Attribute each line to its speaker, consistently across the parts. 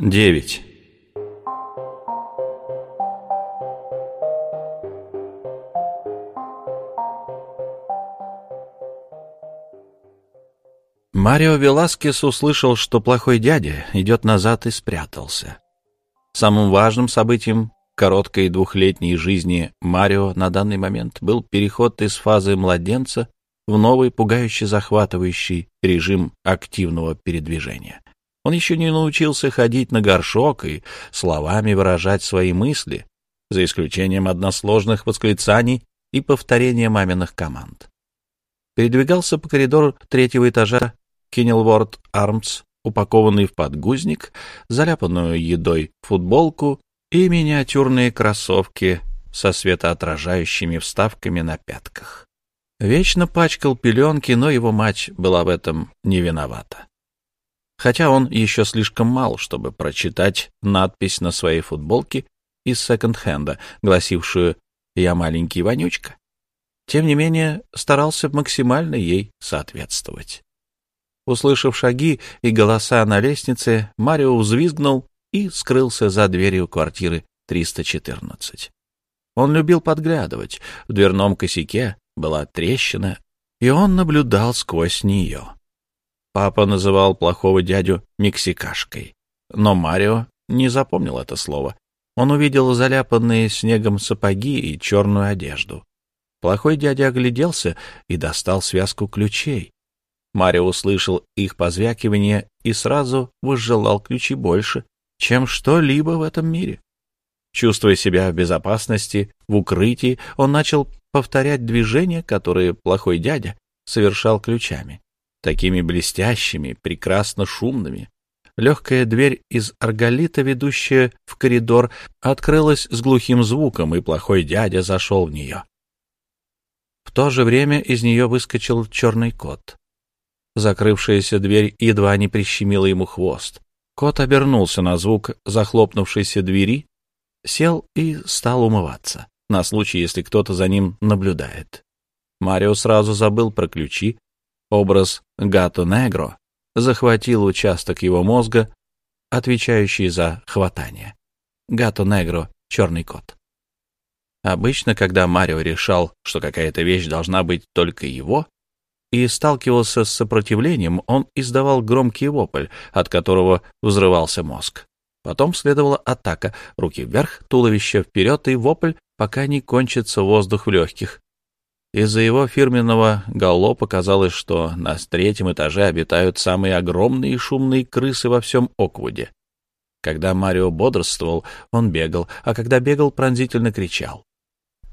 Speaker 1: Девять. Марио Веласкес услышал, что плохой дядя идет назад и спрятался. Самым важным событием короткой двухлетней жизни Марио на данный момент был переход из фазы младенца в новый, пугающе захватывающий режим активного передвижения. Он еще не научился ходить на горшок и словами выражать свои мысли, за исключением односложных восклицаний и повторения маминых команд. Передвигался по коридору третьего этажа Кеннелворд Армс, упакованный в подгузник, заляпанную едой футболку и миниатюрные кроссовки со светоотражающими вставками на пятках. Вечно пачкал пеленки, но его мать была в этом не виновата. Хотя он еще слишком мал, чтобы прочитать надпись на своей футболке из секонд-хенда, гласившую «Я маленький вонючка». Тем не менее, старался максимально ей соответствовать. Услышав шаги и голоса на лестнице, Марио взвизгнул и скрылся за дверью квартиры 314. Он любил подглядывать. В дверном косяке была трещина, и он наблюдал сквозь нее. Папа называл плохого дядю «мексикашкой», но Марио не запомнил это слово. Он увидел заляпанные снегом сапоги и черную одежду. Плохой дядя огляделся и достал связку ключей. Марио услышал их позвякивание и сразу возжелал ключи больше, чем что-либо в этом мире. Чувствуя себя в безопасности, в укрытии, он начал повторять движения, которые плохой дядя совершал ключами, такими блестящими, прекрасно шумными. Легкая дверь из арголита, ведущая в коридор, открылась с глухим звуком, и плохой дядя зашел в нее. В то же время из нее выскочил черный кот. Закрывшаяся дверь едва не прищемила ему хвост. Кот обернулся на звук захлопнувшейся двери, сел и стал умываться, на случай, если кто-то за ним наблюдает. Марио сразу забыл про ключи. Образ Гато Негро захватил участок его мозга, отвечающий за хватание. Гато Негро — черный кот. Обычно, когда Марио решал, что какая-то вещь должна быть только его, и сталкивался с сопротивлением, он издавал громкий вопль, от которого взрывался мозг. Потом следовала атака, руки вверх, туловище вперед и вопль, пока не кончится воздух в легких. Из-за его фирменного галопа казалось, что на третьем этаже обитают самые огромные и шумные крысы во всем Оквуде. Когда Марио бодрствовал, он бегал, а когда бегал, пронзительно кричал.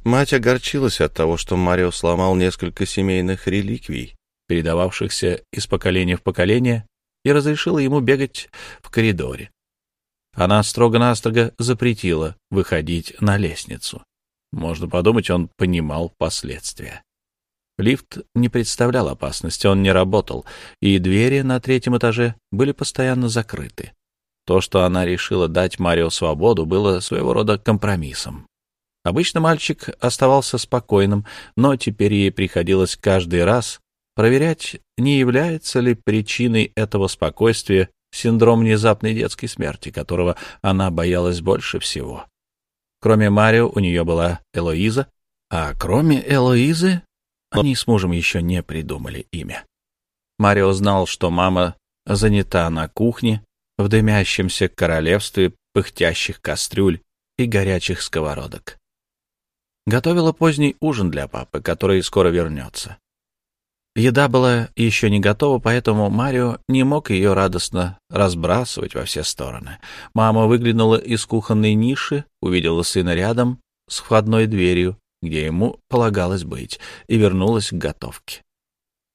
Speaker 1: Мать огорчилась от того, что Марио сломал несколько семейных реликвий, передававшихся из поколения в поколение, и разрешила ему бегать в коридоре. Она строго-настрого запретила выходить на лестницу. Можно подумать, он понимал последствия. Лифт не представлял опасности, он не работал, и двери на третьем этаже были постоянно закрыты. То, что она решила дать Марио свободу, было своего рода компромиссом. Обычно мальчик оставался спокойным, но теперь ей приходилось каждый раз проверять, не является ли причиной этого спокойствия синдром внезапной детской смерти, которого она боялась больше всего. Кроме Марио у нее была Элоиза, а кроме Элоизы они с мужем еще не придумали имя. Марио знал, что мама занята на кухне в дымящемся королевстве пыхтящих кастрюль и горячих сковородок. Готовила поздний ужин для папы, который скоро вернется. Еда была еще не готова, поэтому Марио не мог ее радостно разбрасывать во все стороны. Мама выглянула из кухонной ниши, увидела сына рядом с входной дверью, где ему полагалось быть, и вернулась к готовке.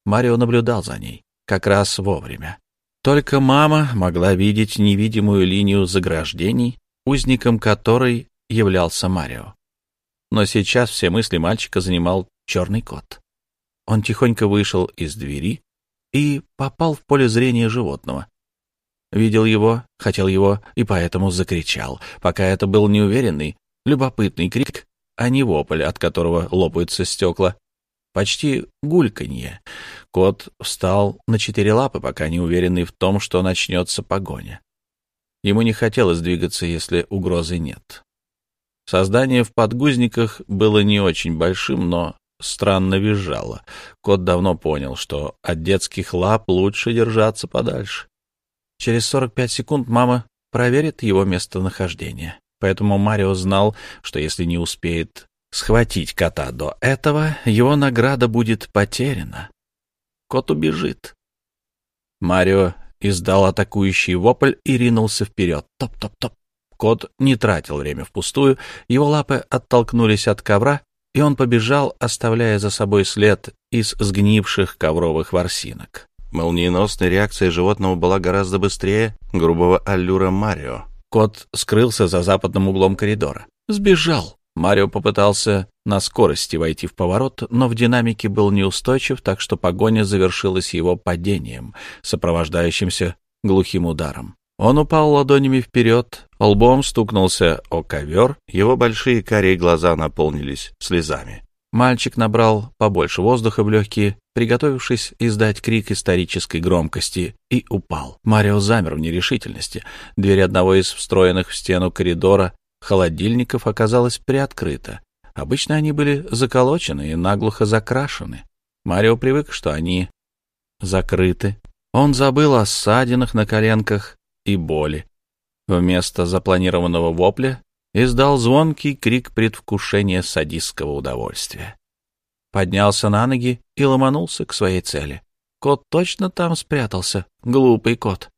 Speaker 1: Марио наблюдал за ней, как раз вовремя. Только мама могла видеть невидимую линию заграждений, узником которой являлся Марио но сейчас все мысли мальчика занимал черный кот. Он тихонько вышел из двери и попал в поле зрения животного. Видел его, хотел его и поэтому закричал, пока это был неуверенный, любопытный крик, а не вопль, от которого лопаются стекла. Почти гульканье. Кот встал на четыре лапы, пока не уверенный в том, что начнется погоня. Ему не хотелось двигаться, если угрозы нет. Создание в подгузниках было не очень большим, но странно визжало. Кот давно понял, что от детских лап лучше держаться подальше. Через 45 секунд мама проверит его местонахождение. Поэтому Марио знал, что если не успеет схватить кота до этого, его награда будет потеряна. Кот убежит. Марио издал атакующий вопль и ринулся вперед. Топ-топ-топ. Кот не тратил время впустую, его лапы оттолкнулись от ковра, и он побежал, оставляя за собой след из сгнивших ковровых ворсинок. Молниеносная реакция животного была гораздо быстрее грубого аллюра Марио. Кот скрылся за западным углом коридора. Сбежал. Марио попытался на скорости войти в поворот, но в динамике был неустойчив, так что погоня завершилась его падением, сопровождающимся глухим ударом. Он упал ладонями вперед, лбом стукнулся о ковер, его большие карие глаза наполнились слезами. Мальчик набрал побольше воздуха в легкие, приготовившись издать крик исторической громкости, и упал. Марио замер в нерешительности. Дверь одного из встроенных в стену коридора холодильников оказалась приоткрыта. Обычно они были заколочены и наглухо закрашены. Марио привык, что они закрыты. Он забыл о ссадинах на коленках и боли. Вместо запланированного вопля издал звонкий крик предвкушения садистского удовольствия. Поднялся на ноги и ломанулся к своей цели. Кот точно там спрятался, глупый кот.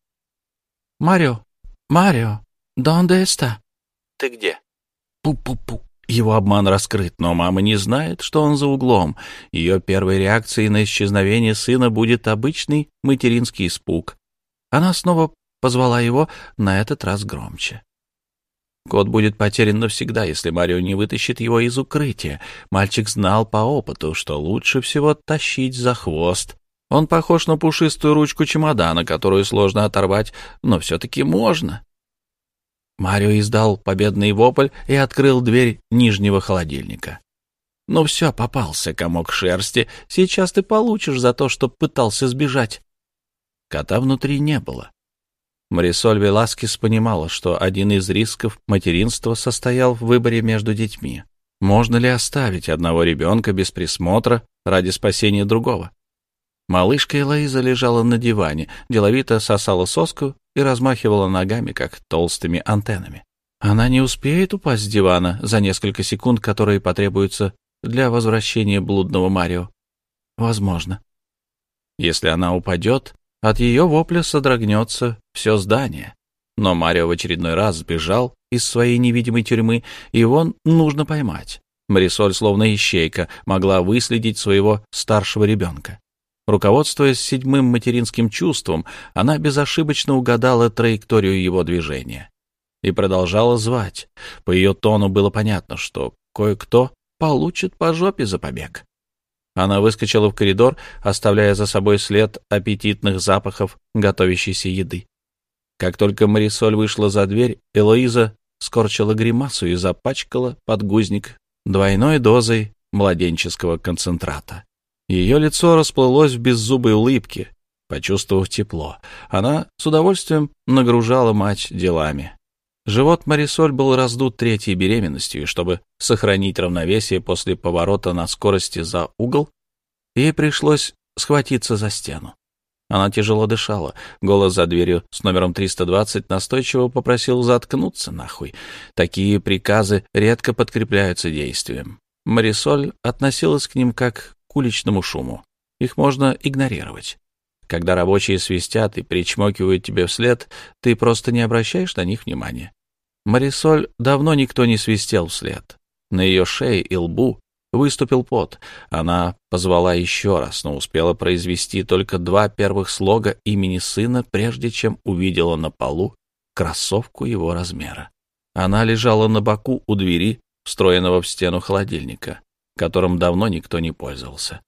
Speaker 1: «Марио! Марио! Донде эста?» «Ты где?» «Пу-пу-пу!» Его обман раскрыт, но мама не знает, что он за углом. Ее первой реакцией на исчезновение сына будет обычный материнский испуг. Она снова позвала его, на этот раз громче. Кот будет потерян навсегда, если Марио не вытащит его из укрытия. Мальчик знал по опыту, что лучше всего тащить за хвост. Он похож на пушистую ручку чемодана, которую сложно оторвать, но все-таки можно. Марио издал победный вопль и открыл дверь нижнего холодильника. «Ну все, попался, комок шерсти. Сейчас ты получишь за то, что пытался сбежать». Кота внутри не было. Марисоль Веласкес понимала, что один из рисков материнства состоял в выборе между детьми. Можно ли оставить одного ребенка без присмотра ради спасения другого? Малышка Элоиза лежала на диване, деловито сосала соску и размахивала ногами, как толстыми антеннами. Она не успеет упасть с дивана за несколько секунд, которые потребуются для возвращения блудного Марио. Возможно. Если она упадет, от ее вопля содрогнется все здание. Но Марио в очередной раз сбежал из своей невидимой тюрьмы, и его нужно поймать. Марисоль, словно ищейка, могла выследить своего старшего ребенка. Руководствуясь седьмым материнским чувством, она безошибочно угадала траекторию его движения и продолжала звать. По ее тону было понятно, что кое-кто получит по жопе за побег. Она выскочила в коридор, оставляя за собой след аппетитных запахов готовящейся еды. Как только Марисоль вышла за дверь, Элоиза скорчила гримасу и запачкала подгузник двойной дозой младенческого концентрата. Ее лицо расплылось в беззубой улыбке. Почувствовав тепло, она с удовольствием нагружала мать делами. Живот Марисоль был раздут третьей беременностью, и чтобы сохранить равновесие после поворота на скорости за угол, ей пришлось схватиться за стену. Она тяжело дышала. Голос за дверью с номером 320 настойчиво попросил заткнуться нахуй. Такие приказы редко подкрепляются действием. Марисоль относилась к ним как к уличному шуму. Их можно игнорировать. Когда рабочие свистят и причмокивают тебе вслед, ты просто не обращаешь на них внимания. Марисоль давно никто не свистел вслед. На ее шее и лбу выступил пот. Она позвала еще раз, но успела произвести только два первых слога имени сына, прежде чем увидела на полу кроссовку его размера. Она лежала на боку у двери, встроенного в стену холодильника, которым давно никто не пользовался.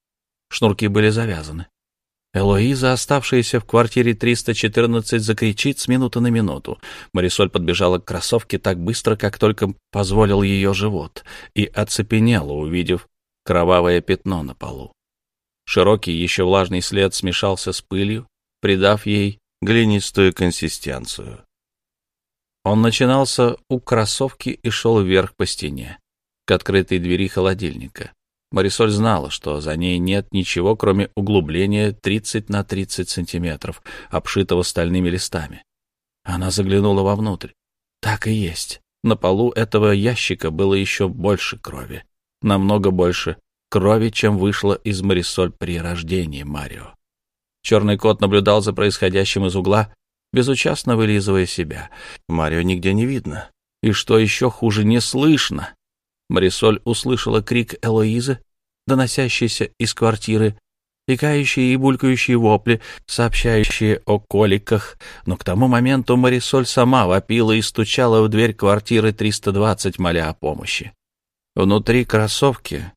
Speaker 1: Шнурки были завязаны. Элоиза, оставшаяся в квартире 314, закричит с минуты на минуту. Марисоль подбежала к кроссовке так быстро, как только позволил ее живот, и оцепенела, увидев кровавое пятно на полу. Широкий, еще влажный след смешался с пылью, придав ей глинистую консистенцию. Он начинался у кроссовки и шел вверх по стене, к открытой двери холодильника. Марисоль знала, что за ней нет ничего, кроме углубления 30 на 30 сантиметров, обшитого стальными листами. Она заглянула вовнутрь. Так и есть. На полу этого ящика было еще больше крови. Намного больше крови, чем вышло из Марисоль при рождении Марио. Черный кот наблюдал за происходящим из угла, безучастно вылизывая себя. Марио нигде не видно. И что еще хуже, не слышно. Марисоль услышала крик Элоизы, доносящийся из квартиры, икающие и булькающие вопли, сообщающие о коликах, но к тому моменту Марисоль сама вопила и стучала в дверь квартиры 320, моля о помощи. Внутри кроссовки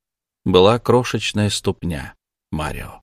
Speaker 1: была крошечная ступня Марио.